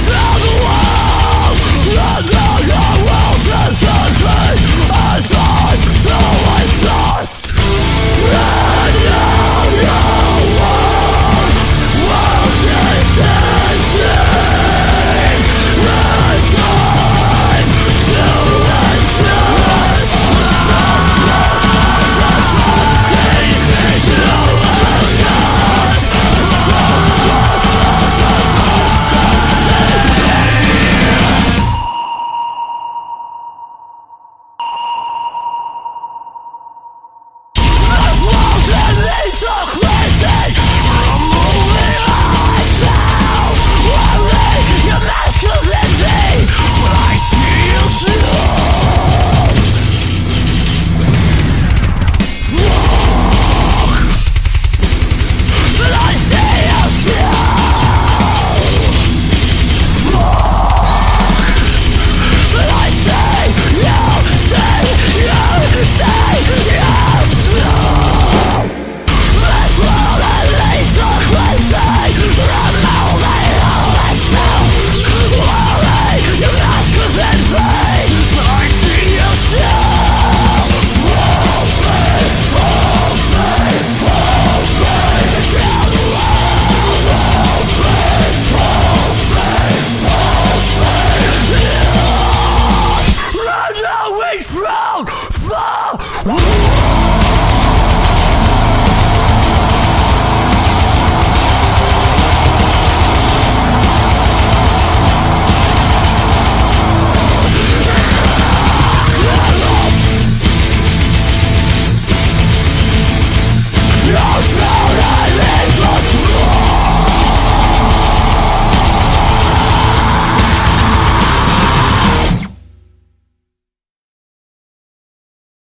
Control Whoa!